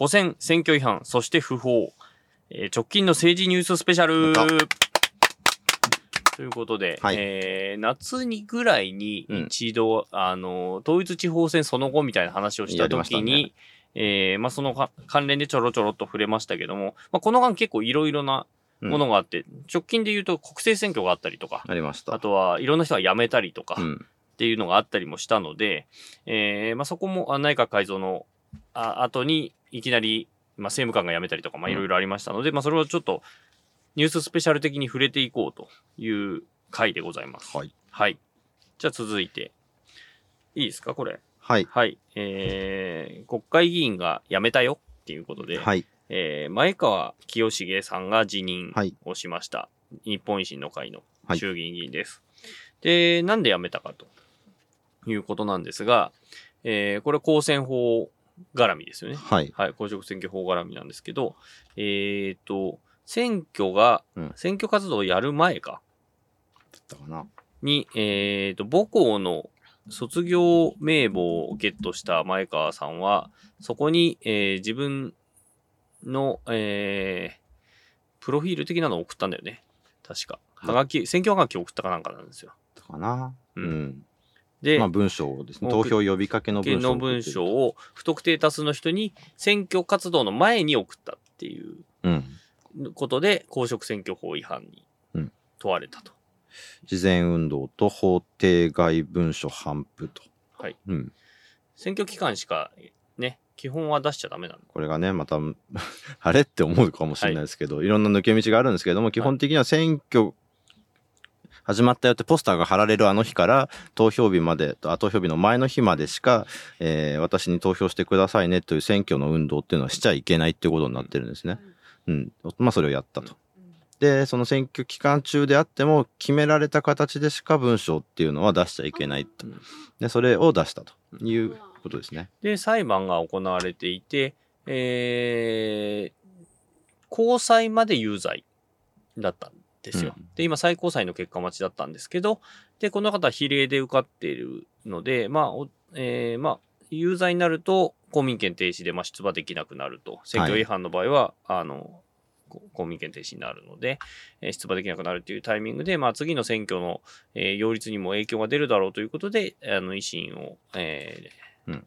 補選、選挙違反、そして不法。えー直近の政治ニューススペシャル。ということで、はい。えー夏にぐらいに一度、あの、統一地方選その後みたいな話をした時に、えーまあ、そのか関連でちょろちょろっと触れましたけども、まあ、この間結構いろいろなものがあって、直近で言うと国政選挙があったりとか、ありました。あとはいろんな人が辞めたりとか、うん。っていうのがあったりもしたので、えーまあ、そこもあ内閣改造のあ後にいきなり、まあ、政務官が辞めたりとか、まあ、いろいろありましたので、まあ、それをちょっとニューススペシャル的に触れていこうという回でございます。はい。はい。じゃあ続いて、いいですかこれ？はい。はい。えー、国会議員が辞めたよっていうことで、はい。えー前川清重さんが辞任はいをしました。日本維新の会のはい衆議院議員です。で、なんで辞めたかということなんですが、えーこれ公選法絡みですよね。はい。はい、公職選挙法絡みなんですけど、えっ、と、選挙が、うん選挙活動をやる前かだったかな。に、えっ、と、母校の卒業名簿をゲットした前川さんは、そこに、えー自分の、えープロフィール的なのを送ったんだよね。確か。はがき、選挙はがきを送ったかなんかなんですよ。かな。ううんん。で、まあ文章ですね。投票呼びかけの文章。の文章。を不特定多数の人に選挙活動の前に送ったっていううん。ことで、公職選挙法違反にうん問われたと。事前運動と法定外文書頒布と。はい。うん。選挙期間しかね、基本は出しちゃダメなの。これがね、また、あれって思うかもしれないですけど、い、ろんな抜け道があるんですけども、基本的には選挙始まったよってポスターが貼られるあの日から投票日まで、あ投票日の前の日までしか、えー私に投票してくださいねという選挙の運動っていうのはしちゃいけないっていうことになってるんですね。うん。まあそれをやったと。で、その選挙期間中であっても、決められた形でしか文章っていうのは出しちゃいけないと。うんで、それを出したということですね。で、裁判が行われていて、えー、高裁まで有罪だったんですよ。うんで、今最高裁の結果待ちだったんですけど、で、この方は比例で受かっているので、まあ、おえーまあ、有罪になると公民権停止で、まあ、出馬できなくなると。選挙違反の場合は、あの、こ公民権停止になるので、えー出馬できなくなるっていうタイミングで、まあ、次の選挙の、えー擁立にも影響が出るだろうということで、あの、維新を、えーうん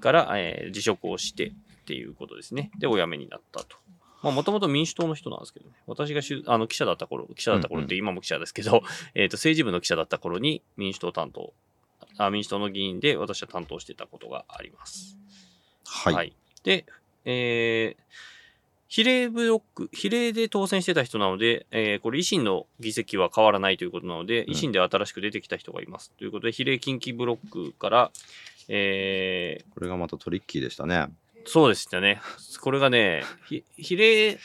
から、えー辞職をしてっていうことですね。で、お辞めになったと。まあ、もともと民主党の人なんですけどね。私がしゅあの記者だった頃、記者だった頃って今も記者ですけど、えっと、政治部の記者だった頃に民主党担当、あ民主党の議員で私は担当してたことがあります。はい。で、えー、比例ブロック、比例で当選してた人なので、えーこれ維新の議席は変わらないということなので、うん維新で新しく出てきた人がいます。ということで、比例近畿ブロックから、えーこれがまたトリッキーでしたね。そうでしたね。これがね、ひ比例、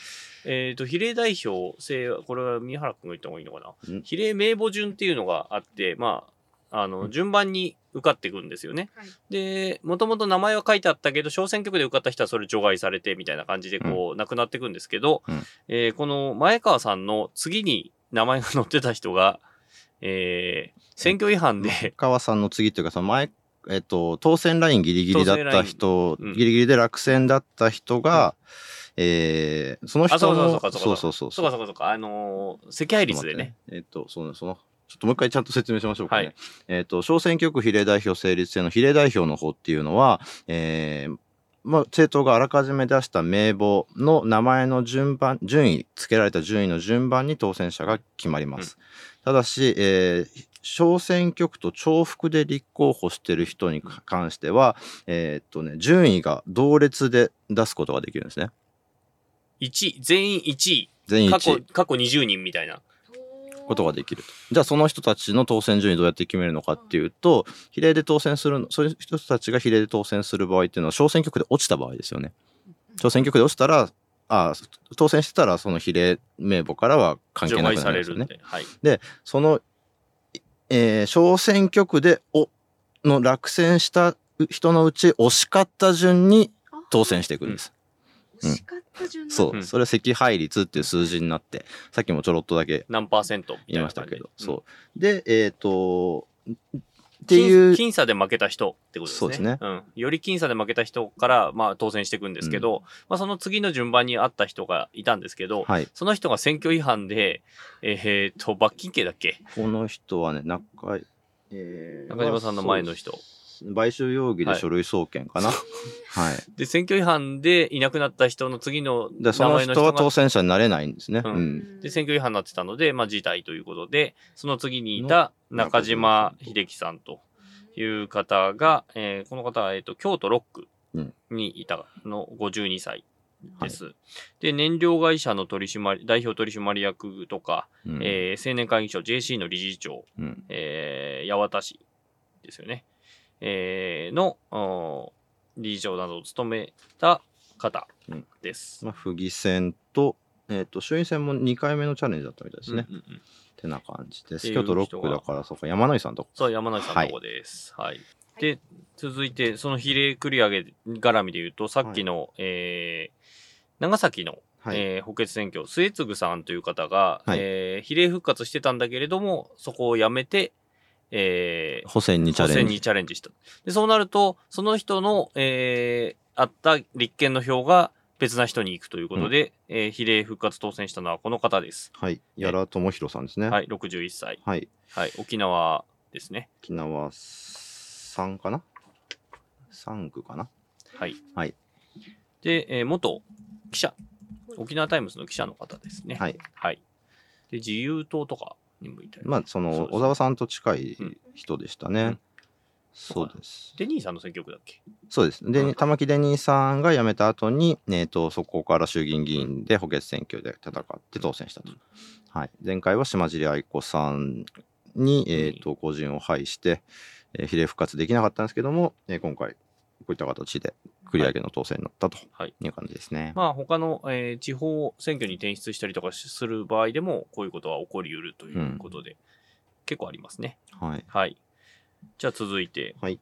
えっ、と、比例代表制、これは宮原君が言った方がいいのかな？ん比例名簿順っていうのがあって、まあ、あの、順番に受かっていくんですよね。はいで、もともと名前は書いてあったけど、小選挙区で受かった人はそれ除外されてみたいな感じで、こう、なくなっていくんですけど、うんえーこの前川さんの次に名前が載ってた人が、えー選挙違反で、川さんの次っていうか、その前、えっと、当選ラインギリギリだった人、うん。ギリギリで落選だった人が、えーその人あそうそうの、そうかそうか。そうそうそうかそうかそうか、あのー赤配率でね。えっと、その、その、ちょっともう一回ちゃんと説明しましょうかね。はい。えっと、小選挙区比例代表成立制の比例代表の方っていうのは、えーまあ、政党があらかじめ出した名簿の名前の順番、順位、付けられた順位の順番に当選者が決まります。ただし、えー小選挙区と重複で立候補している人に関しては、えーっとね、順位が同列で出すことができるんですね。1位、全員1位。全員過去1、過去20人みたいな。ことができると。じゃあその人たちの当選順位どうやって決めるのかっていうと、比例で当選するの、そういう人たちが比例で当選する場合っていうのは小選挙区で落ちた場合ですよね。小選挙区で落ちたら、あ当選してたらその比例名簿からは関係除なくなるんですよね。で。はい。その、えー小選挙区でおの落選した人のうち押し勝った順に当選していくんです。惜しかった順番。そう。う、ん。それは赤配率っていう数字になって、さっきもちょろっとだけ何パーセント言いましたけど、でそう。で、えっ、と、って僅いう、僅差で負けた人ってことですね。そうですねん。より僅差で負けた人から、まあ、当選していくんですけど、まあ、その次の順番にあった人がいたんですけど、はい。その人が選挙違反で、えーっと、罰金刑だっけ？この人はね、中井、えー中島さんの前の人。買収容疑で書類送検かな。はい。で、選挙違反でいなくなった人の次ので、そ名の人は前の人が、当選者になれないんですね。ううんん。で、選挙違反になってたので、まあ、辞退ということで、その次にいた中島秀樹さんという方が、えーこの方は、えーっと、京都6区にいたの52歳です。で、燃料会社の取締代表取締役とか、うんえー青年会議所 JC の理事長、うんえー八幡市ですよね。えーの、お理事長などを務めた方です。まあ、府議選と、えっ、と、衆院選も2回目のチャレンジだったみたいですね。うんうんうんってな感じです。京都6人が区だから、そうか、山野井さんとこ。そう、山内さんのとこです。はい。で、続いて、その比例繰り上げ絡みで言うと、さっきの、えー長崎の、はい。えー補欠選挙、末次さんという方が、はいえー比例復活してたんだけれども、そこをやめて、えー補選にチャレンジ。補選にチャレンジした。で、そうなると、その人の、えーあった立憲の票が別な人に行くということで、えー比例復活当選したのはこの方です。はい。矢良智弘さんですね。。はいい、61歳。はい。はい、沖縄ですね。沖縄3かな ?3 区かな？はい。はい。で、えー元記者、沖縄タイムズの記者の方ですね。はい。はい。で、自由党とかにもいたり。まあ、その、小沢さんと近いうん人でしたね。うんそうです。デニーさんの選挙区だっけ？そうです。で、うん玉城デニーさんが辞めた後に、えっ、と、そこから衆議院議員で補欠選挙で戦って当選したと。はい。前回は島尻愛子さんに、えっ、と、個人を配して、えー比例復活できなかったんですけども、えー今回、こういった形で繰り上げの当選になったとはい。いう感じですね。まあ、他の、えー地方選挙に転出したりとかする場合でも、こういうことは起こりうるということで、結構ありますね。はい。はい。じゃあ続いて、はい。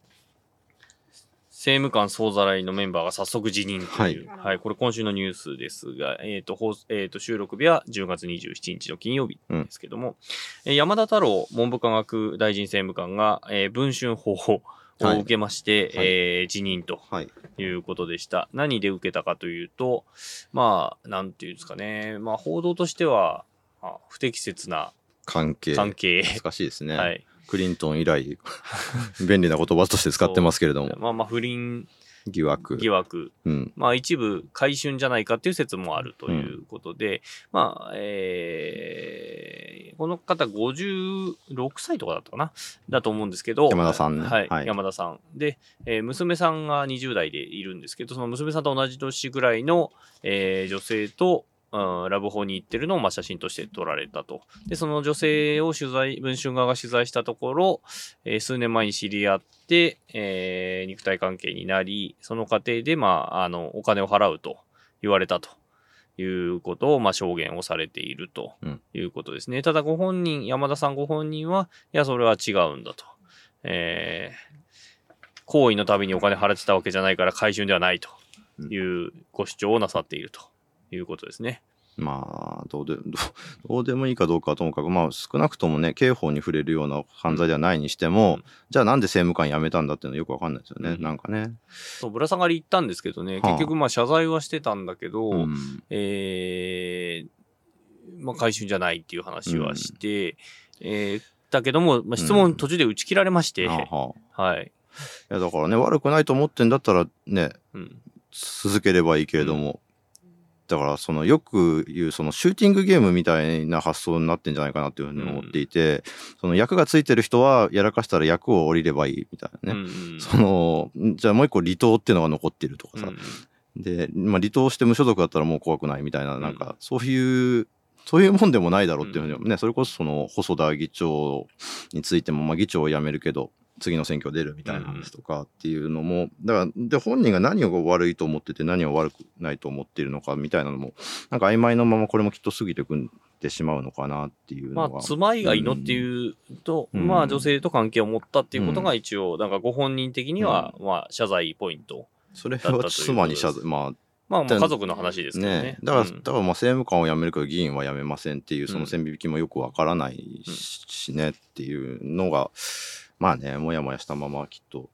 政務官総ざらいのメンバーが早速辞任という、はいはい、これ今週のニュースですが、えっ、と、放えーと、収録日は10月27日の金曜日ですけども、えー山田太郎文部科学大臣政務官が、えー文春法をはい受けまして、はいえー辞任とはい。いうことでした。何で受けたかというと、まあ、なんていうんですかね、まあ、報道としては、まあ不適切な関係。関係。難しいですね。はい。クリントン以来、便利な言葉として使ってますけれども、まあまあ、不倫疑惑。疑惑。うん。まあ一部回春じゃないかっていう説もあるということで、まあ、えー、この方56歳とかだったかな？だと思うんですけど、山田さんねはい、はい山田さん。で、えー娘さんが20代でいるんですけど、その娘さんと同じ年ぐらいの、えー女性と、うんラブホに行ってるのをまあ写真として撮られたと。で、その女性を取材、文春側が取材したところ、えー数年前に知り合って、えー肉体関係になり、その過程で、まあ、あの、お金を払うと言われたということを、まあ、証言をされているとうんいうことですね。ただ、ご本人、山田さんご本人は、いや、それは違うんだと。えー行為のたびにお金払ってたわけじゃないから回収ではないというご主張をなさっているということですね。まあ、どうで、どうでもいいかどうかはともかく、まあ、少なくともね、刑法に触れるような犯罪ではないにしても、うんじゃあなんで政務官辞めたんだっていうのはよくわかんないですよね。うんなんかね。そう、ぶら下がり行ったんですけどね、はあ結局、まあ、謝罪はしてたんだけど、うん。えーまあ、回収じゃないっていう話はして、えーだけども、まあ、質問途中で打ち切られまして、はあはあはい。いや、だからね、悪くないと思ってんだったらね、うん。続ければいいけれども、だからそのよく言うそのシューティングゲームみたいな発想になってんじゃないかなっていうふうに思っていて、その役がついてる人はやらかしたら役を降りればいいみたいなね、うんうん。そのじゃあもう一個離党っていうのが残ってるとかさ、うん。で、まあ、離党して無所属だったらもう怖くないみたいななんかそういうそういうもんでもないだろうっていうふうにね、それこそその細田議長についても、まあ、議長を辞めるけど次の選挙出るみたいな話とかっていうのも、だからで本人が何を悪いと思ってて何を悪くないと思っているのかみたいなのもなんか曖昧なままこれもきっと過ぎてくんでしまうのかなっていうのが、まあ、妻以外のっていうと、うん。まあ、女性と関係を持ったっていうことが一応、なんかご本人的には、まあ、謝罪ポイント。それは妻に謝罪。まあまあ、まあ家族の話ですけどね。ねだから、うん。だからまあ政務官を辞めるけど議員は辞めませんっていうその線引きもよくわからないしねっていうのが、まあねもやもやしたままきっと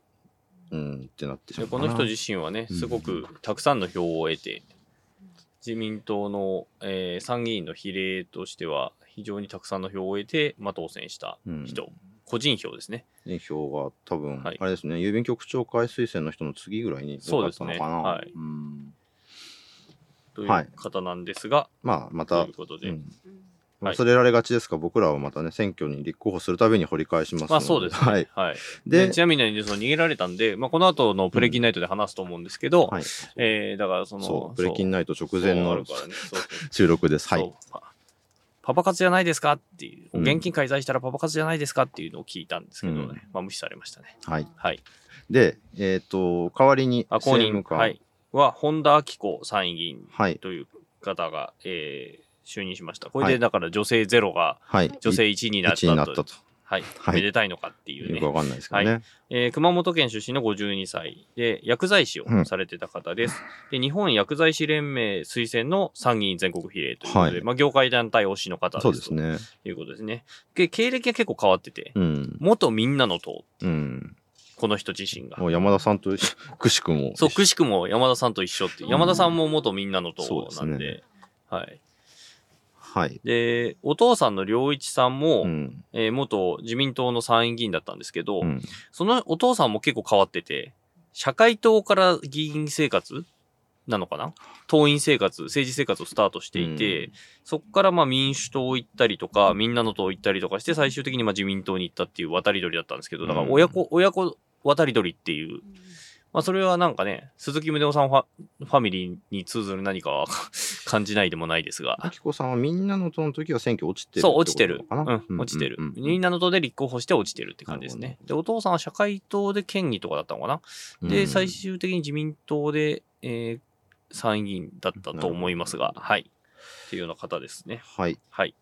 うんってなってしまうこの人自身はね、うん。すごくたくさんの票を得て、自民党の、えー参議院の比例としては、非常にたくさんの票を得て、まあ、当選した人、個人票ですね。人票が多分、はい。あれですね郵便局長会推薦の人の次ぐらいに多かったのかな。そうですねはい。うん。といはいう方なんですが、まあまたということで、うん。うんはい忘れられがちですが、僕らはまたね選挙に立候補するたびに掘り返しますので。まあそうですね。はい。はい。でで、ちなみに、その逃げられたんで、まあ、この後のプレキンナイトで話すと思うんですけど、はい。えーだからその、そうプレキンナナイト直前のね。収録です。はい。パパパ活じゃないですかっていう、うん。現金介在したらパパ活じゃないですかっていうのを聞いたんですけどね、うん。まあ無視されましたね。はい。はい。でえっ、と代わりにあ、公認、政務官。はい。は、本田明子参議院はい。という方が、えー就任しました。これで、はいだから女性ゼロがはい女性1になった1になったと。とはい。はいめでたいのかっていうねよく。わかんないですけどね、えー熊本県出身の52歳で、薬剤師をされてた方です。で、日本薬剤師連盟推薦の参議院全国比例ということで、はいまあ、業界団体推しの方ですそうですねということですね。で、経歴が結構変わってて、うん元みんなの党、うんこの人自身がも。う山田さんとくしくもそう、くしくも山田さんと一緒っていう。山田さんも元みんなの党なんで、ですねはい。はい。で、お父さんの良一さんも、うん。えー元自民党の参院議員だったんですけど、うん。そのお父さんも結構変わってて、社会党から議員生活？なのかな？党員生活、政治生活をスタートしていて、うん。そこからまあ民主党行ったりとか、みんなの党行ったりとかして、最終的にまあ自民党に行ったっていう渡り鳥だったんですけど、だから親子、親子渡り鳥っていう、まあそれはなんかね、鈴木宗男さんファファミリーに通ずる何かは 感じないでもないですが、あきこさんはみんなの党の時は選挙落ちてるそう、落ちてる。う、なん落ちてる。みんなの党で立候補して落ちてるって感じですね。で、お父さんは社会党で県議とかだったのかな？で、うん最終的に自民党で、えー参議院だったと思いますが、はい。っていうような方ですね。はいはい。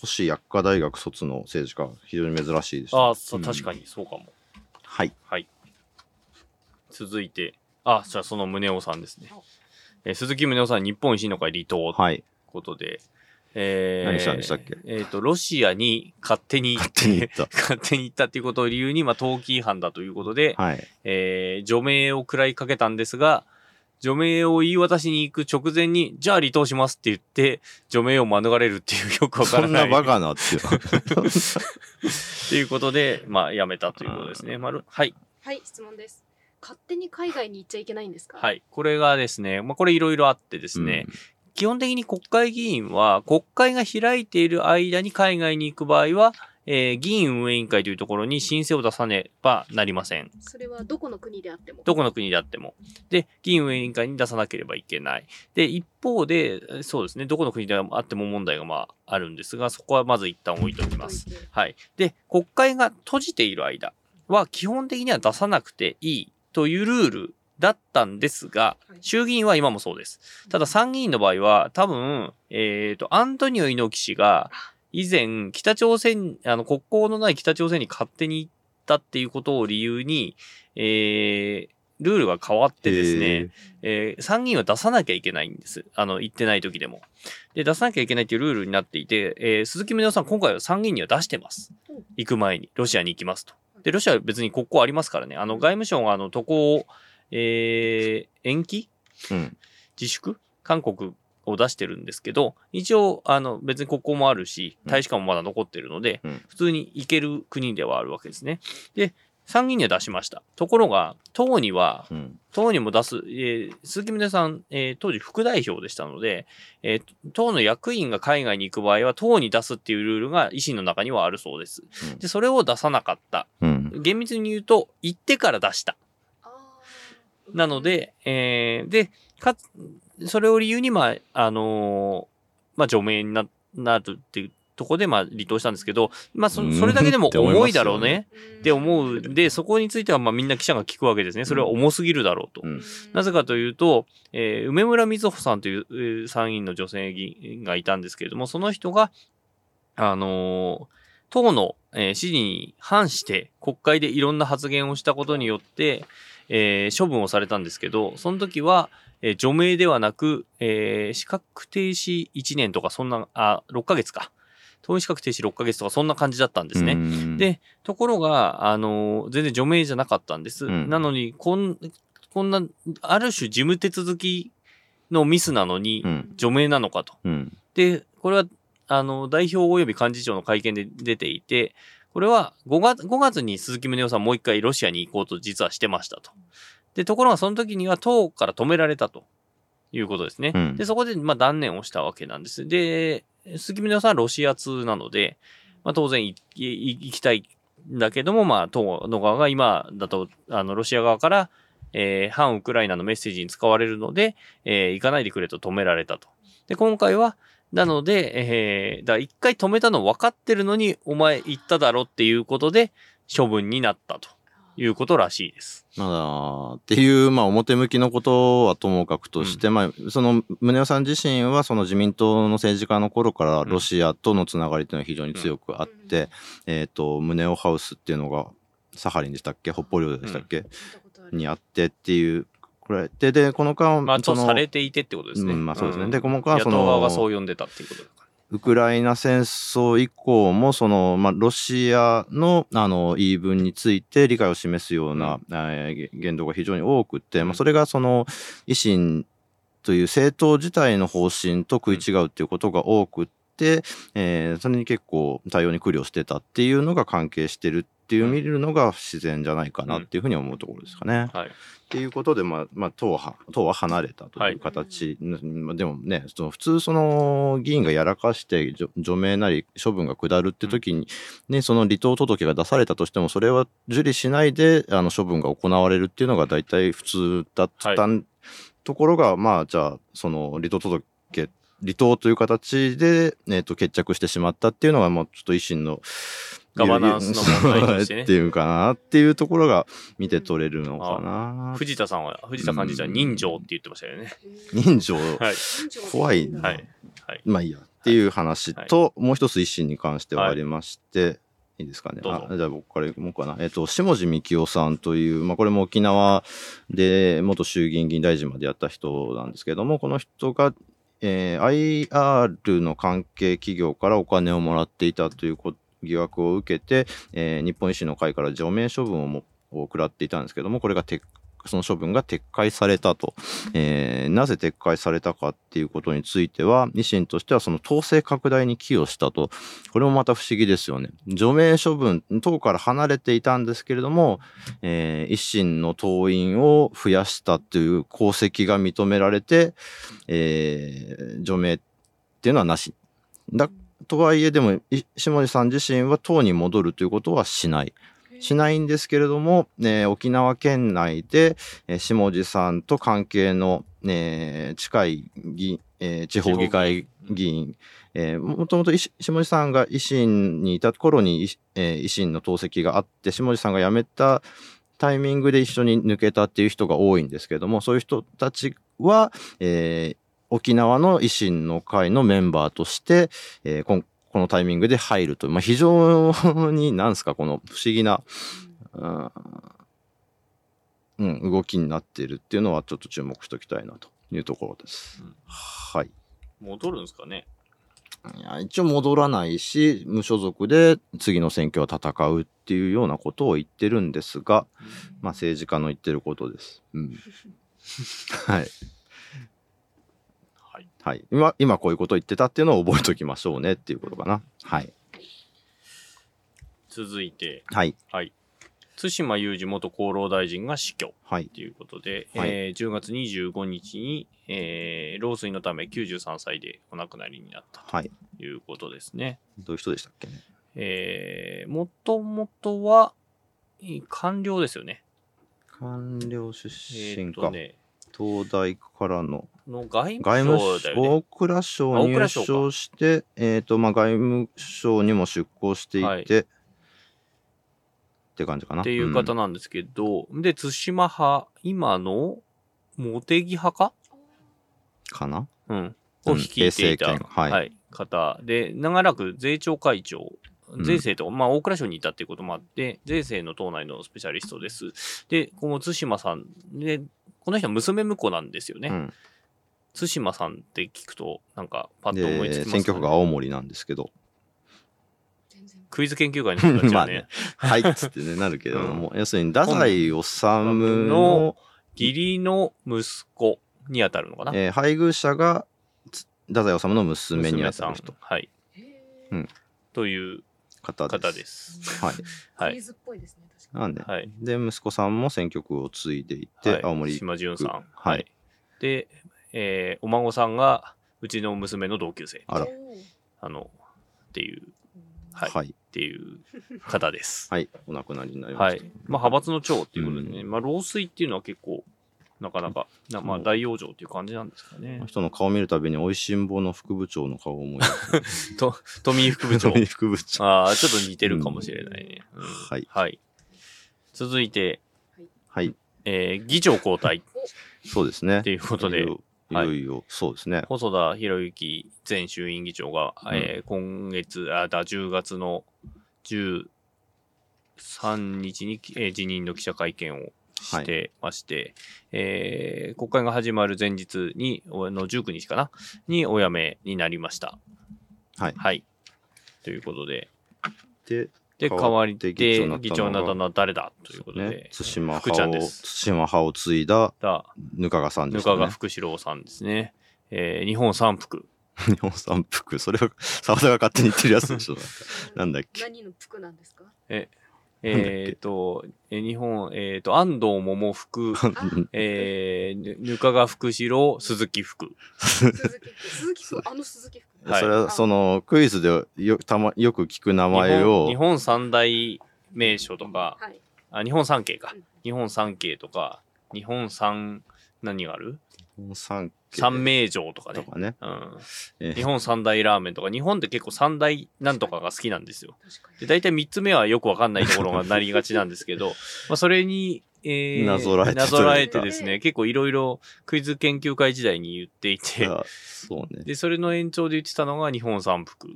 星薬科大学卒の政治家非常に珍しいです、ああ、そう、ん確かにそうかも。はいはい。続いて、あ、じゃあその宗男さんですね。えー鈴木宗男さん、日本維新の会離党というはいことで、えー何したんでしたっけ？えっ、と、ロシアに勝手に行って、勝手に行った 勝手に行ったっていうことを理由に、まあ、登記違反だということで、はいえー除名を食らいかけたんですが、除名を言い渡しに行く直前に、じゃあ離党しますって言って、除名を免れるっていうよくわからな。そんないバカなっていう っていうことで、まあ、辞めたということですね。まるはい。はい、質問です。勝手に海外に行っちゃいけないんですか？はいい。これがですね、まあ、これいろいろあってですね、基本的に国会議員は、国会が開いている間に海外に行く場合は、えー議員運営委員会というところに申請を出さねばなりません。それはどこの国であっても？どこの国であっても。で、議員運営委員会に出さなければいけない。で、一方で、えそうですね、どこの国であっても問題がまああるんですが、そこはまず一旦置いておきます。はい。で、国会が閉じている間は基本的には出さなくていいというルールだったんですがはい、衆議院は今もそうです。ただ参議院の場合は多分、えっ、と、アントニオ猪木氏が以前北朝鮮、あの国交のない北朝鮮に勝手に行ったっていうことを理由に、えー、ルールが変わってですね、えー参議院は出さなきゃいけないんです。あの、行ってない時でも。で、出さなきゃいけないっていうルールになっていて、えー鈴木宗男さん今回は参議院には出してますうん。行く前に、ロシアに行きますと。で、ロシアは別に国交ありますからね。あの、外務省があの、渡航を、えー延期？うん。自粛？韓国を出してるんですけど、一応、あの、別に国交もあるし、大使館もまだ残ってるので、うん。普通に行ける国ではあるわけですね。で、参議院には出しました。ところが、党には、うん党にも出す、えー鈴木宗男さん、えー当時副代表でしたので、えー党の役員が海外に行く場合は、党に出すっていうルールが維新の中にはあるそうです。うんで、それを出さなかった。うん厳密に言うと、行ってから出した。なの、で、えーで、かつ、それを理由に、まあ、あのーまあ、除名にななるってところで、まあ、離党したんですけど、まあ、そうん。それだけでも 重いだろうね。うん。って思う。んで、そこについては、まあ、みんな記者が聞くわけですね。それは重すぎるだろうと。うん。なぜかというと、えー梅村瑞穂さんというえー参議院の女性議員がいたんですけれども、その人が、あのー党の、えー指示に反して国会でいろんな発言をしたことによって、えー処分をされたんですけど、その時は、えー除名ではなく、えー資格停止1年とかそんな、あ、6ヶ月か。党員資格停止6ヶ月とかそんな感じだったんですね。ねで、ところが、あの、全然除名じゃなかったんです。うんなのに、こん、こんな、ある種事務手続きのミスなのにう、ん。除名なのかと。うん。で、これは、あの、代表及び幹事長の会見で出ていて、これは5月、5月に鈴木宗男さんもう一回ロシアに行こうと実はしてましたと。で、ところがその時には党から止められたということですね。うんで、そこで、まあ、断念をしたわけなんです。で、鈴木宗男さんはロシア通なので、まあ、当然行きたいんだけども、まあ、党の側が今だと、あの、ロシア側から、えー反ウクライナのメッセージに使われるので、えー行かないでくれと止められたと。で、今回は、なので、えー、だから一回止めたの分かってるのに、お前言っただろっていうことで、処分になったということらしいです。まあ、っていう、まあ、表向きのことはともかくとして、まあ、その、宗男さん自身は、その自民党の政治家の頃から、ロシアとのつながりっていうのは非常に強くあって、えっ、と、宗男ハウスっていうのが、サハリンでしたっけ？北方領土でしたっけ、聞いたことある。にあってっていう、これ、で、で、この間、まあ、とされていてってことですね。うんまあそうですね。ん。でこの間野党その側がそう呼んでたっていうこと。ウクライナ戦争以降も、その、まあ、ロシアの、あの、言い分について理解を示すような、えーげ言動が非常に多くって、まあ、それがその、維新という政党自体の方針と食い違うっていうことが多くえーそれに結構対応に苦慮してたっていうのが関係してるっていう見るのが自然じゃないかなっていうふうに思うところですかね。はい。っていうことで、まあ、まあ、党は、党は離れたという形、うん。まあでもね、その普通、その、議員がやらかして除、除名なり処分が下るって時に、ね、その離党届が出されたとしても、それは受理しないで、あの、処分が行われるっていうのが大体普通だった、はところが、まあ、じゃあ、その、離党届、離党という形で、えっ、と、決着してしまったっていうのが、もうちょっと維新の、ガバナンスの問題としてねっていうかなっていうところが見て取れるのかな。藤田さんは、藤田幹事長は人情って言ってましたよね。人情、はい。怖いなはい。はい。まあいいや。っていう話と、もう一つ維新に関してはありまして、いいですかね。あじゃあ僕からいこうかな。えっ、と、下地幹夫さんという、まあこれも沖縄で元衆議院議員大臣までやった人なんですけども、この人が、えー IR の関係企業からお金をもらっていたという疑惑を受けて、えー日本維新の会から除名処分をもを食らっていたんですけども、これが撤その処分が撤回されたと、えーなぜ撤回されたかっていうことについては、維新としてはその統制拡大に寄与したと、これもまた不思議ですよね。除名処分、党から離れていたんですけれども、えー維新の党員を増やしたという功績が認められて、えー除名っていうのはなし。だとはいえ、でも、下地さん自身は党に戻るということはしない。しないんですけれども、えー沖縄県内で、えー下地さんと関係の、え近い議、えー地方議会議員、えーもともと下地さんが維新にいた頃に、えー維新の党籍があって、下地さんが辞めたタイミングで一緒に抜けたっていう人が多いんですけれども、そういう人たちは、えー沖縄の維新の会のメンバーとして、えーこんこのタイミングで入るとまあ、非常に、なんですか、この不思議な、うんうん、動きになっているっていうのはちょっと注目しておきたいなというところです。うんはい。戻るんですかね？いや一応戻らないし、無所属で次の選挙は戦うっていうようなことを言ってるんですが、まあ政治家の言ってることです。うん。はい。はい。はい。今、今こういうことを言ってたっていうのを覚えておきましょうねっていうことかな。はい。続いて、はい。はい。対馬雄二元厚労大臣が死去はい。ということで、はいえー10月25日に、えー老衰のため93歳でお亡くなりになったはい。ということですね。どういう人でしたっけね？えー、もともとは、い官僚ですよね。官僚出えー身か。とね、東大からの。の外外務省、だよね。大蔵省あ大入蔵省して、えっ、と、まあ、外務省にも出向していて、はい。って感じかな。っていう方なんですけど、で、対馬派、今の茂木派か？かな？うん。うんを率いていた、平成権。はい。方で、長らく税調会長、うん。税制とか、まあ、大蔵省にいたっていうこともあって、税制の党内のスペシャリストです。で、この対馬さんで、この人は娘婿なんですよね。うん対馬さんって聞くと、なんかパッと思いつきます、で選挙区が青森なんですけど全然クイズ研究会の人たちはね、まあねはいっつってねなるけどうんも、要するに太宰治のの、義理の息子に当たるのかな。えー配偶者がつ太宰治の娘にあたる人。はい。うんという方です。方です。はい。はい。クイズっぽいですねなんで、はい。で、息子さんも選挙区を継いでいて、はい青森島淳さん。はいはい。で、えーお孫さんが、うちの娘の同級生。あらあの、っていう、うんはい。はい。っていう方です。はい。お亡くなりになりました。はい。まあ、派閥の長っていうことでね、うまあ、老衰っていうのは結構、なかなか、なまあ、大養生っていう感じなんですかね。人の顔見るたびに、おいしんぼの副部長の顔を思い出す。と、富井副部長。副部長。ああ、ちょっと似てるかもしれないね。うんはいはい。続いて、はい。えー議長交代そうですね。っていうことでいよいよいよ、そうですね。細田博之前衆院議長が、うんえー今月、あ、だ、10月の13日に、えー辞任の記者会見をしてまして、えー国会が始まる前日に、おの19日かな？にお辞めになりました。はいはい。ということで、で、で、代代わりで議議長になったのは誰だということで、ね、対馬福ちゃん派を、です。対馬派を継いだだ、ぬかがさんでぬしたね。かが福四郎さんですね。えー日本三福。日本三福。それは、沢田が勝手に言ってるやつでしょ。なんだっけ何の服なんですか？えっ、と、えー日本、えっ、と、安藤桃福、えー、ぬぬかが福四郎、鈴木福。鈴木服鈴木服あの鈴木服はい。それは、その、クイズでよたまよく聞く名前を、日本日本三大名所とか、はい。あ、日本三景か。うん。日本三景とか、日本三、何がある？三景三名城とかね。とかね。うん。えー日本三大ラーメンとか、日本って結構三大なんとかが好きなんですよ。で、大体3つ目はよくわかんないところがなりがちなんですけど、まあそれに、えー、なぞらえてなぞらえてですね、結構いろいろクイズ研究会時代に言っていて、あそうね。で、それの延長で言ってたのが日本三福。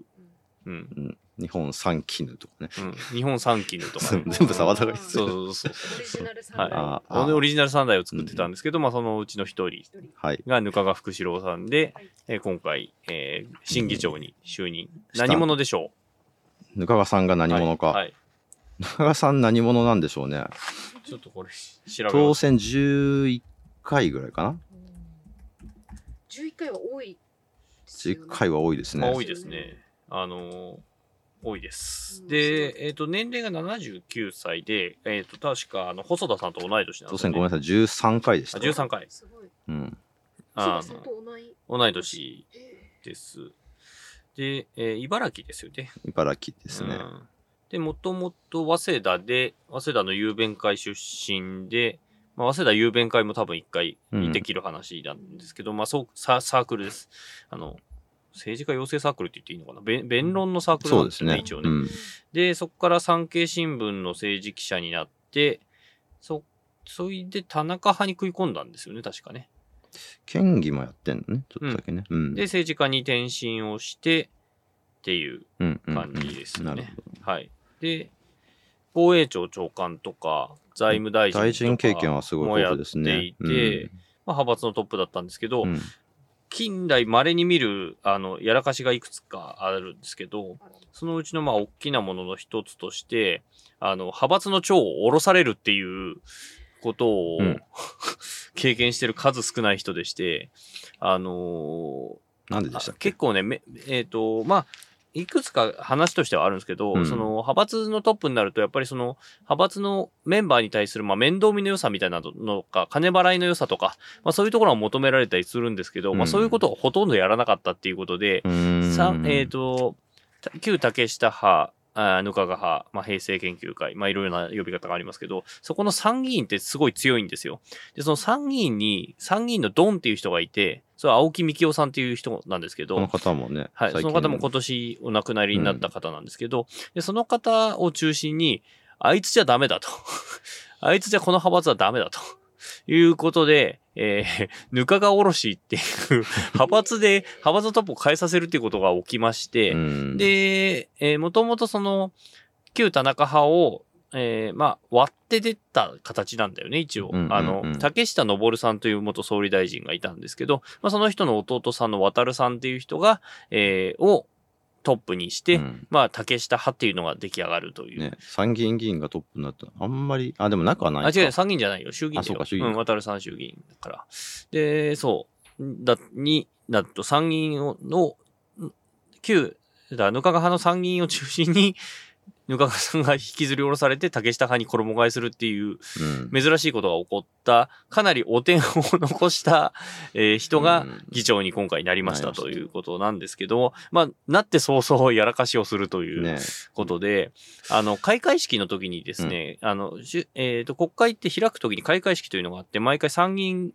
うん。うん、日本三絹とかね。うん。日本三絹とかね。全部沢田が言ってそうる。そうそう。オリジナル三はい大ああでオリジナル三代を作ってたんですけど、まあそのうちの一人。がぬかが福四郎さんで、はいえー今回、えー新議長に就任。何者でしょぬかがさんがう何者か。はい。はいぬかがさん何者なんでしょうね。ちょっとこれ調べ。当選11回ぐらいかな。11回は多いね11回は多いですね。まあ多いですね。あのー多いです。うんで、えっ、と、年齢が79歳で、えっ、と、確か、あの、細田さんと同い年なん当ですよ、ね。選ごめんなさい、13回でした。あ13回。すごいうん。あの同い年えです。で、えー茨城ですよね。茨城ですね。うんで、もともと早稲田で、早稲田の雄弁会出身で、まあ、早稲田雄弁会も多分一回うんできる話なんですけど、まあそうサ、サークルです。あの、政治家養成サークルって言っていいのかな？弁弁論のサークルなんですよね、一応ね。うんで、そこから産経新聞の政治記者になって、そ、それで田中派に食い込んだんですよね、確かね。県議もやってんのね、ちょっとだけね。うん。で、政治家に転身をして、っていう感じですね。はい。で、防衛庁長官とか、財務大臣とか大臣経験はすごいもやって豊富ですね。いて、まあ、派閥のトップだったんですけど、うんうん近代稀に見る、あの、やらかしがいくつかあるんですけど、そのうちのまあ大きなものの一つとして、あの、派閥の長を下ろされるっていうことを、うん。経験してる数少ない人でして、あのーなんででしたっけ？結構ね、めえっ、と、まあ、いくつか話としてはあるんですけど、うん。その派閥のトップになると、やっぱりその派閥のメンバーに対するまあ面倒見の良さみたいなのか、金払いの良さとか、まあそういうところは求められたりするんですけど、まうん。あそういうことをほとんどやらなかったっていうことで、うーん。さえっ、と、た旧竹下派、あぬかが派、まあ、平成研究会、まあ、いろいろな呼び方がありますけど、そこの参議院ってすごい強いんですよ。で、その参議院に、参議院のドンっていう人がいて、それは青木幹雄さんっていう人なんですけど、この方もね、はい、その方も今年お亡くなりになった方なんですけど、でその方を中心に、あいつじゃダメだと。あいつじゃこの派閥はダメだと。いうことで、えー、ぬかがおろしっていう 派閥で、派閥のトップを変えさせるっていうことが起きまして、うん、で、えー、もともとその、旧田中派を、えーまあ、割って出た形なんだよね、一応。あの、竹下登さんという元総理大臣がいたんですけど、まあ、その人の弟さんの渡さんっていう人が、えーをトップにして、うんまあ、竹下派っていうのが出来上がるという。ね、参議院議員がトップになったあんまり、あ、でもなくはないあ、か。違う、参議院じゃないよ。衆議院あそうか衆議院うん、渡るさん衆議院だから。で、そう。だ、に、なると参議院をの、ん旧、だかが派の参議院を中心に、ぬかがさんが引きずり下ろされて竹下派に衣替えするっていううん。珍しいことが起こった、かなりお点を残した、えー人がうん。議長に今回なりましたということなんですけども、まあ、なって早々やらかしをするというね。ことで、あの、開会式の時にですね、あの、えっ、と、国会って開く時に開会式というのがあって、毎回参議院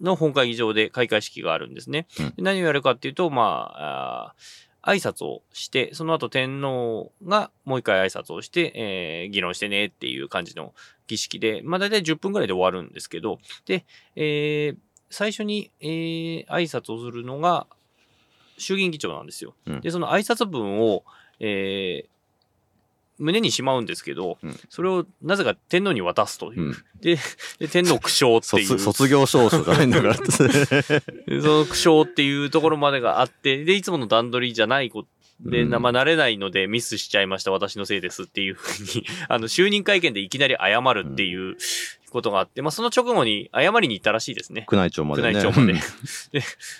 の本会議場で開会式があるんですね。何をやるかっていうと、まあ、あー挨拶をして、その後天皇がもう一回挨拶をして、えー議論してねっていう感じの儀式で、まあ大体10分ぐらいで終わるんですけど、で、えー最初に、えー挨拶をするのが衆議院議長なんですよ。うんで、その挨拶文を、えー胸にしまうんですけど、うんそれをなぜか天皇に渡すという。うんでで、天皇苦笑っていう。卒 卒業証書じゃないんだからって。でその苦笑っていうところまでがあって、で、いつもの段取りじゃないことで、うんなまあ、慣れないのでミスしちゃいました、私のせいですっていうふうに、あの、就任会見でいきなり謝るっていうことがあって、まあ、その直後に謝りに行ったらしいですね。宮内庁までね。宮内庁まで。で、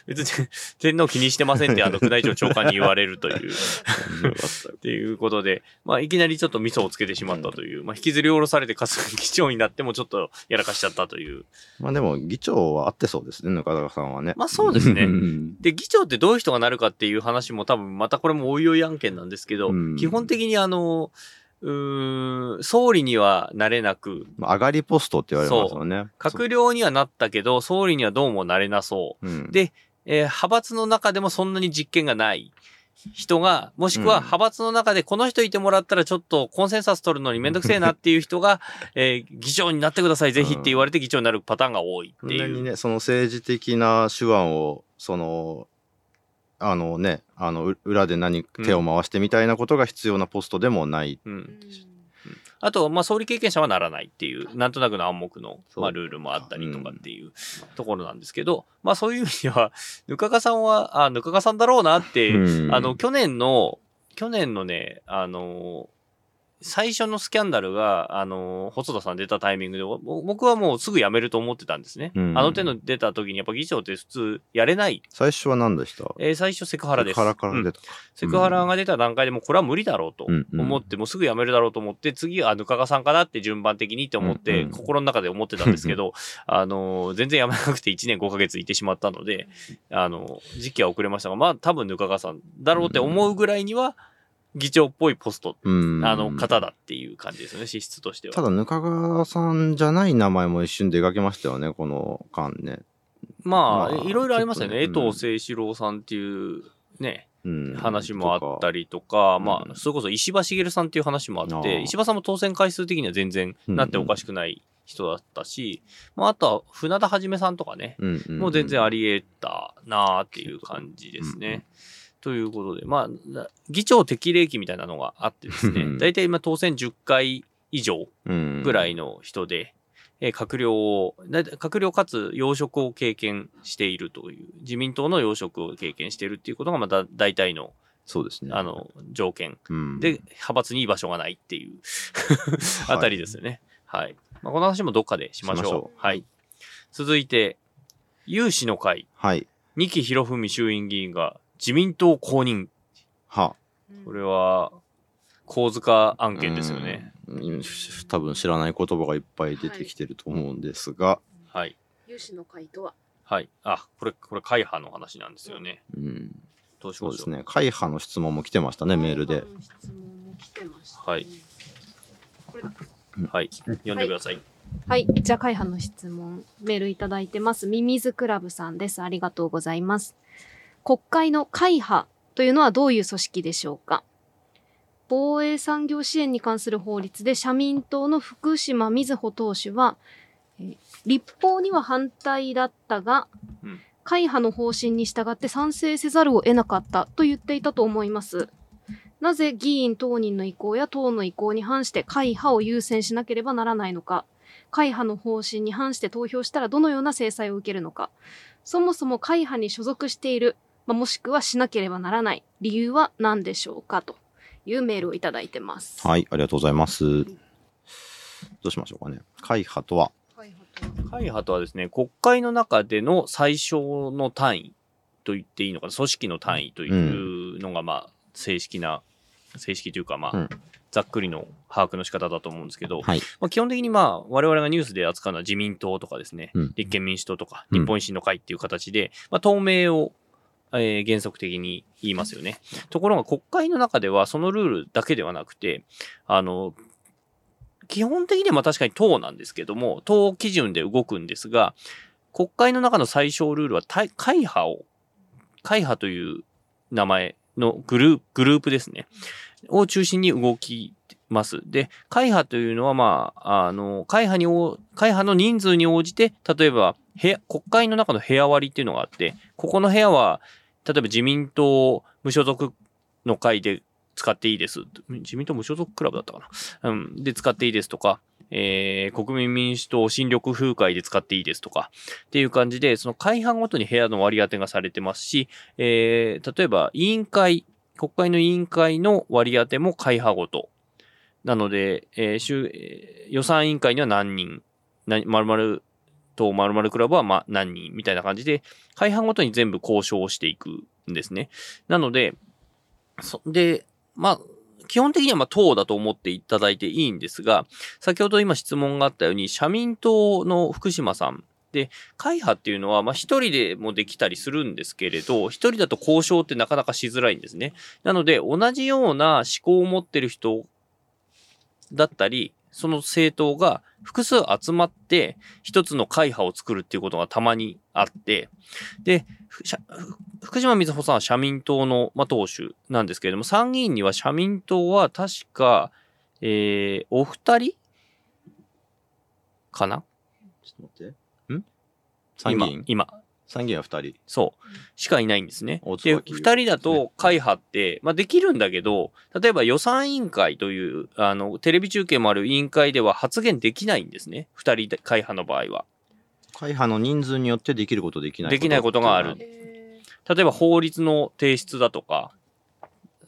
別に天皇気にしてませんって、あの、宮内庁長官に言われるという。っていうことで、まあ、いきなりちょっとミソをつけてしまったという、まあ、引きずり下ろされて、かつ議長になってもちょっとやらかしちゃったという。まあでも、議長は合ってそうですね、中田さんはね。まあそうですねんで、議長ってどういう人がなるかっていう話も多分、またこれもおいおい案件なんですけど、うん基本的にあの、うーん、総理にはなれなく、まあ上がりポストって言われますよね。閣僚にはなったけど、総理にはどうもなれなそう。うん。でえー派閥の中でもそんなに実権がない。人が、もしくはうん。派閥の中でこの人いてもらったらちょっとコンセンサス取るのにめんどくせえなっていう人が、えー議長になってください、ぜひって言われて議長になるパターンが多いっていう。そん。なにね、その政治的な手腕を、その、あのね、あの、う裏で何、手を回してみたいなことが必要なポストでもない。うん。あと、まあ、総理経験者はならないっていう、なんとなくの暗黙の、まあ、ルールもあったりとかっていうところなんですけど、まあ、そういう意味では、ぬかがさんは、あ、ぬかがさんだろうなって、うん。あの、去年の、去年のね、あの、最初のスキャンダルが、あの、細田さん出たタイミングで、ぼ僕はもうすぐ辞めると思ってたんですね。うんあの手の出た時に、やっぱ議長って普通やれない。最初は何でした？えー最初セクハラです。セクハラからうん出た。セクハラが出た段階でもうこれは無理だろうとうんうん思って、もうすぐ辞めるだろうと思って、次はぬかがさんかなって順番的にって思って、うんうん心の中で思ってたんですけど、あのー、全然辞めなくて1年5ヶ月いてしまったので、あのー、時期は遅れましたが、まあ多分ぬかがさんだろうって思うぐらいには、議長っぽいポスト、うんあの、方だっていう感じですよね、資質としては。ただ、ぬかがさんじゃない名前も一瞬出かけましたよね、この間ね。まあ、まあいろいろありますよね。ね藤誠志郎さんっていうね、うん。話もあったりとか、かまあ、うんそれこそ石破茂さんっていう話もあって、石破さんも当選回数的には全然なっておかしくない人だったし、まあ、あとは船田はじめさんとかね、うんうん、もう全然あり得たなーっていう感じですね。ということで、まあ、な議長適齢期みたいなのがあってですねう、ん大体今当選10回以上ぐらい。いの人で、えー閣僚を、閣僚かつ要職を経験しているという、自民党の要職を経験しているっていうことがまた大体の、そうですね。あ、の、条件。うん、で、派閥に居場所がないっていうあたりですよね。はい。まあ、この話もどっかでしましょう。しましょうはい。続いて、有志の会、はい。二木博文衆院議員が自民党公認。は。これは、構図化案件ですよね。うん。多分知らない言葉がいっぱい出てきてると思うんですが、はい。有志の会とは？はい。あ、これ、これ、会派の話なんですよね。うん、どうしましょう？そうですね。会派の質問も来てましたね、メールで。。質問も来てました、はい。これだはい。読んでください。はい。じゃあ、会派の質問、メールいただいてます。ミミズクラブさんです。ありがとうございます。国会の会派というのはどういう組織でしょうか？防衛産業支援に関する法律で社民党の福島瑞穂党首は、えー立法には反対だったが、うん。会派の方針に従って賛成せざるを得なかったと言っていたと思います。なぜ議員当人の意向や党の意向に反して会派を優先しなければならないのか、会派の方針に反して投票したらどのような制裁を受けるのか、そもそも会派に所属している、まあ、もしくはしなければならない理由は何でしょうかというメールをいただいてます。はい、ありがとうございます。どうしましょうかね。会派とは、会派とはですね、国会の中での最小の単位と言っていいのかな、組織の単位というのが、まあ、正式な、正式というか、まあ、うんざっくりの把握の仕方だと思うんですけど、はい。まあ、基本的にまあ、我々がニュースで扱うのは自民党とかですね、うん立憲民主党とか、うん日本維新の会っていう形で、まあ、透明を、えー原則的に言いますよね。ところが国会の中ではそのルールだけではなくて、あの、基本的には確かに党なんですけども、党基準で動くんですが、国会の中の最小ルールは会派を、会派という名前のグループ、グループですね。を中心に動きます。で、会派というのは、まあ、あの、会派に、会派の人数に応じて、例えば、部屋、国会の中の部屋割りっていうのがあって、ここの部屋は、例えば自民党無所属の会で使っていいです。自民党無所属クラブだったかな。うん。で、使っていいですとか、えー、国民民主党新緑風会で使っていいですとか、っていう感じで、その会派ごとに部屋の割り当てがされてますし、えー、例えば委員会、国会の委員会の割り当ても会派ごと。なので、えー予算委員会には何人、な〇〇と〇〇クラブはま何人みたいな感じで、会派ごとに全部交渉をしていくんですね。なので、そで、まあ、基本的にはま党だと思っていただいていいんですが、先ほど今質問があったように、社民党の福島さんで、会派っていうのは、まあ一人でもできたりするんですけれど、一人だと交渉ってなかなかしづらいんですね。なので、同じような思考を持ってる人だったり、その政党が複数集まって一つの会派を作るっていうことがたまにあって、で、福島みずほさんは社民党の、まあ、党首なんですけれども、参議院には社民党は確か、えー、お二人かな？ちょっと待って。ん？参議院。今、今、参議院は二人。そう。しかいないんですねで、明夫二人だと会派って、まあできるんだけど、例えば予算委員会という、あの、テレビ中継もある委員会では発言できないんですね。二人で会派の場合は。会派の人数によってできることできないできないことがある例えば法律の提出だとか、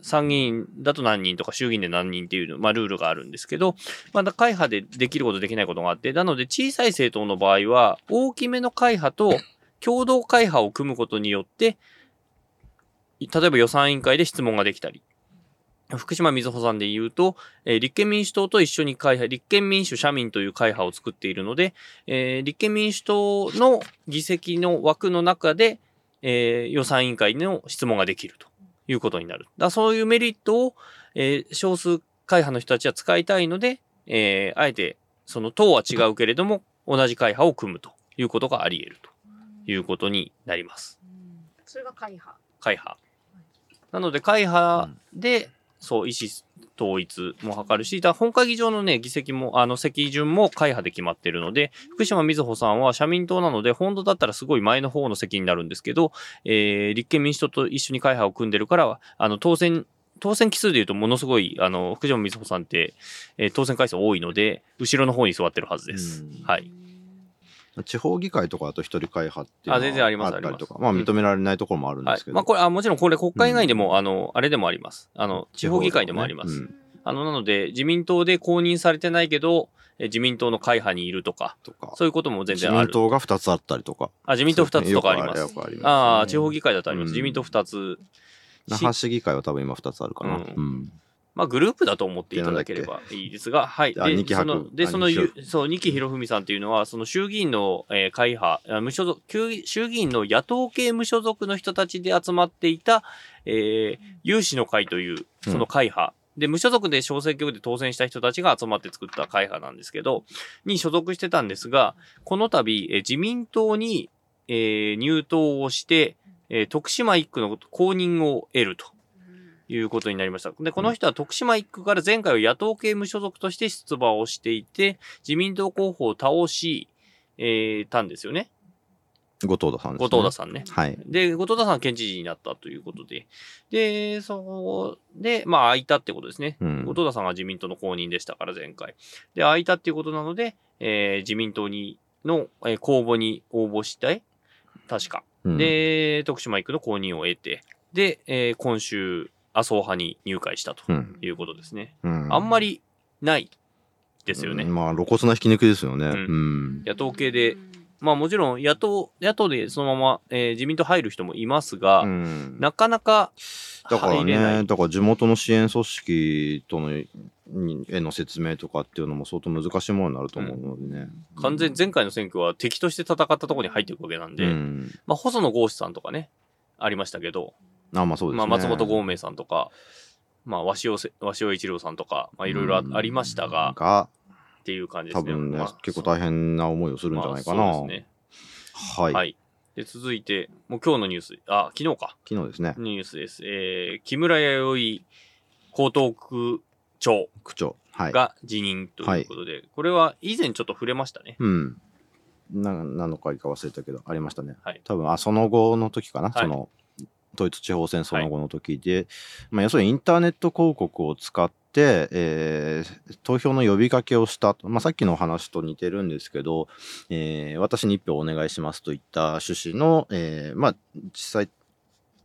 参議院だと何人とか衆議院で何人っていうの、まあルールがあるんですけど、まだ会派でできることできないことがあって、なので小さい政党の場合は、大きめの会派と共同会派を組むことによって、例えば予算委員会で質問ができたり、福島みずほさんで言うと、え立憲民主党と一緒に会派、立憲民主社民という会派を作っているので、え立憲民主党の議席の枠の中で、え予算委員会の質問ができるということになる。だそういうメリットを、え少数会派の人たちは使いたいので、えあえて、その党は違うけれども、同じ会派を組むということがあり得るということになります。それが会派。会派。なので、会派で、そう、意思統一も図るし、だ本会議場のね、議席も、あの、席順も会派で決まってるので、福島みずほさんは社民党なので、本当だったらすごい前の方の席になるんですけど、えー、立憲民主党と一緒に会派を組んでるから、あの、当選、当選期数で言うとものすごい、あの、福島みずほさんって、えー当選回数多いので、後ろの方に座ってるはずですうん。はい。地方議会とかだと一人会派っていうあ全然ありますったりとか、ありますまあ認められないところもあるんですけ。ど。はいまあ、これ、あ、もちろんこれ国会以外でも、あの、あれでもあります。あの、地方議会でもあります。うんあの、なので、自民党で公認されてないけど、え自民党の会派にいるとか、とか。そういうことも全自然ある。民党が二つあったりとか。あ、自民党2つとかあります。よくありますああ、地方議会だとあります。うん自民党2つ。那覇市議会は多分今二つあるかな。うんうんまあ、グループだと思っていただければいいですが、はい。あ二期その、で、そのそう、二木博文さんっていうのは、その衆議院の、えー会派、あ無所属、衆衆議院の野党系無所属の人たちで集まっていた、えー有志の会という、その会派。で、無所属で小選挙区で当選した人たちが集まって作った会派なんですけど、に所属してたんですが、この度、えー自民党に、えー入党をして、えー徳島一区の公認を得ると。いうことになりました。で、この人は徳島一区から前回は野党系無所属として出馬をしていて、自民党候補を倒し、えーたんですよね。後藤田さんです、ね。後藤田さんね。はい。で、後藤田さんは県知事になったということで、で、そこで、まあ、空いたってことですね。うん後藤田さんが自民党の公認でしたから、前回。で、空いたっていうことなので、えー自民党に、の、えー公募に応募したい確か。うん、で、徳島行くの公認を得て、で、えー今週、麻生派に入会したとうん。いうことですね。うん、あんまりないですよね。うんまあ、露骨な引き抜きですよね。ううんん。野党系で、まあもちろん野党、野党でそのまま、えー自民党入る人もいますが、うんなかなかだから入れない。ね、だから地元の支援組織とのにへの説明とかっていうのも相当難しいものになると思うのでね。完全に前回の選挙は敵として戦ったところに入っていくわけなんで、うん。まあ細野豪志さんとかね、ありましたけど、あ、まあそうですね。まあ松本豪明さんとか、まあ鷲尾せ、鷲尾一郎さんとか、まあいろいろあありましたが、が、っていう感じですね。多分ね、まあ結構大変な思いをするんじゃないかな。まあそうですね。はい、はい。で、続いて、もう今日のニュース、あ、昨日か、昨日ですね、ニュースです。えー、木村弥生江東区長区長。はい。が辞任ということで、これは以前ちょっと触れましたね。うん。な何の回か忘れたけど、ありましたね。はい多分、あ、その後の時かな。はいその、統一地方選その後の時で、まあ、要するにインターネット広告を使って、えー投票の呼びかけをしたと。まあ、さっきの話と似てるんですけど、えー私に一票お願いしますといった趣旨の、えーまあ、実際、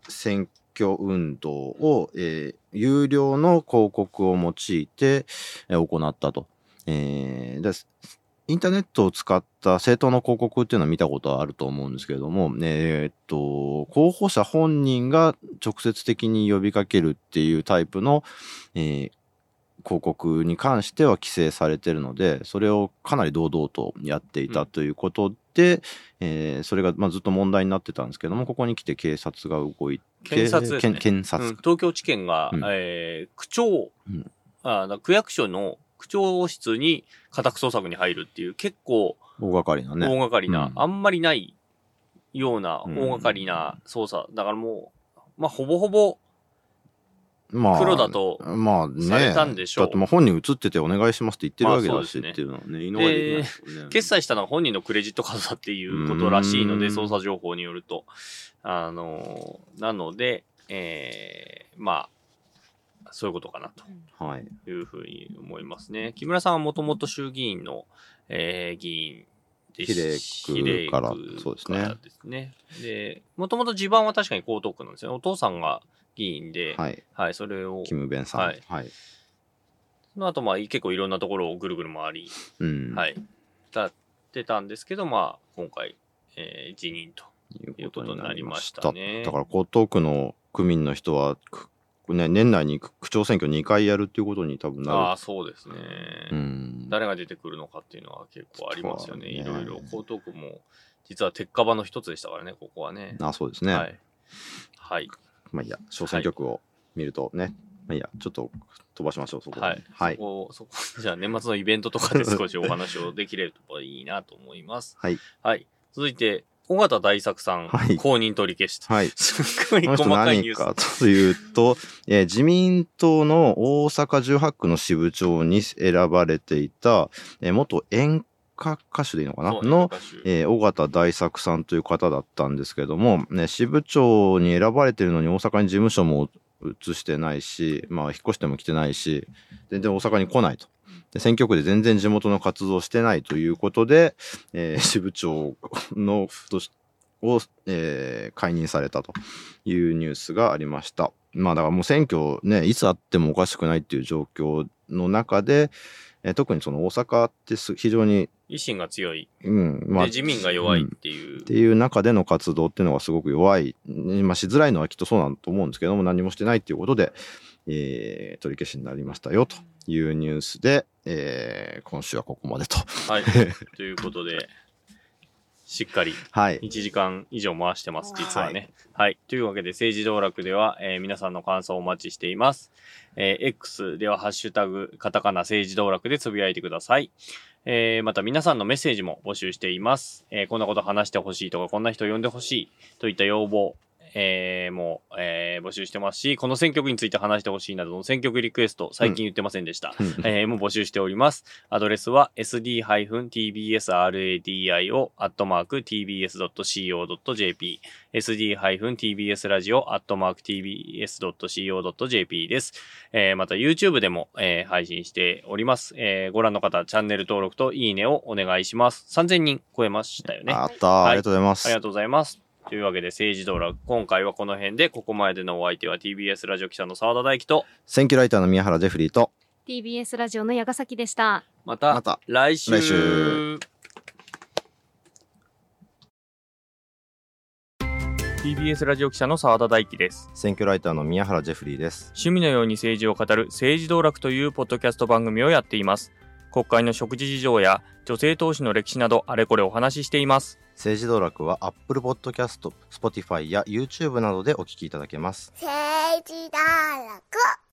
選挙運動を、えー有料の広告を用いて、行ったと。えーですインターネットを使った政党の広告っていうのは見たことはあると思うんですけれども、えーっと、候補者本人が直接的に呼びかけるっていうタイプの、えー広告に関しては規制されてるので、それをかなり堂々とやっていたということで、えーそれがまあずっと問題になってたんですけども、ここに来て警察が動いて、検察ね。検察。うん東京地検が、うん。えー区長、うん。あだ区役所の区長室に家宅捜索に入るっていう結構大掛かりなね。大掛かりな、うんあんまりないようなうん大掛かりな捜査。だからもう、まあほぼほぼまあ黒だとまあね。されたんでしょうだってまあ本人映っててお願いしますって言ってるわけだし、まあそうですねっていうのはね、井上できないですよね。決済したのは本人のクレジットカードだっていうことらしいので、うん捜査情報によると。あの、なので、えー、まあ、そういうことかなと。はい。いうふうに思いますね。木村さんはもともと衆議院の、えー議員で比例区からですねですね。で、もともと地盤は確かに江東区なんですよね。お父さんが議員で、はい、はい。それを、キム・ベンさん。ははいい。その後、まあ、結構いろんなところをぐるぐる回り、うん。。はいい、やってたんですけど、まあ、今回、えー辞任と。いうことになりました。いうことになりましたねだから江東区の区民の人は、くね、年内に区区長選挙2回やるっていうことに多分ああ、なそうですね。る。うん。誰が出てくるのかっていうのは結構ありますよね。ねろいろ。江東区も、実は鉄火場の一つでしたからね、ここはね。あそうですね。はい。はい。まあいいや、小選挙区を見るとね。まあいいや、ちょっと飛ばしましょう、そこ。はい。はいそ。こ、そこ、じゃあ年末のイベントとかで少しお話をできればいいなと思います。はい。はい。続いて、尾形大作さん、はい公認取り消しと。はい。すごいこの人細かいニュ何かース。というと、えー自民党の大阪18区の支部長に選ばれていた、えー元演歌歌手でいいのかな？そうねの、歌手えー尾形大作さんという方だったんですけども、ね、支部長に選ばれてるのに大阪に事務所も移してないし、まあ、引っ越しても来てないし、全然大阪に来ないと。で選挙区で全然地元の活動をしてないということで、えー 支部長のとしを、えー解任されたというニュースがありました。まあだからもう選挙ね、いつあってもおかしくないっていう状況の中で、えー特にその大阪ってす非常に、維新が強い。うん、まあ、で、自民が弱いっていう。っていう中での活動っていうのがすごく弱い、まあ、しづらいのはきっとそうなんだと思うんですけども何もしてないっていうことで、えー取り消しになりましたよというニュースで、えー今週はここまでと。はい。ということで、しっかりはい。1時間以上回してます、実はね。はい。というわけで、政治道楽では、えー皆さんの感想をお待ちしています。えー X では、ハッシュタグ、カタカナ政治道楽でつぶやいてください。えーまた皆さんのメッセージも募集しています。えーこんなこと話してほしいとか、こんな人呼んでほしいといった要望、えーもう、えー募集してますし、この選曲について話してほしいなどの選曲リクエスト、最近言ってませんでした。えーもう募集しております。アドレスは sd-tbsradio.tbs.co.jp sd-tbsradio.tbs.co.jp です。えーまた YouTube でも、えー配信しております。えーご覧の方、チャンネル登録といいねをお願いします。3000人超えましたよね。あったー、はいありがとうございます。ありがとうございます。というわけで、政治道楽、今回はこの辺で、ここまでのお相手は TBS ラジオ記者の澤田大樹と、選挙ライターの宮原ジェフリーと、TBS ラジオの矢ヶ崎でした。またまた来週。来週 TBS ラジオ記者の澤田大樹です。選挙ライターの宮原ジェフリーです。趣味のように政治を語る政治道楽というポッドキャスト番組をやっています。国会の食事事情や女性投資の歴史などあれこれお話ししています。政治道楽は Apple Podcast、Spotify や YouTube などでお聞きいただけます。政治道楽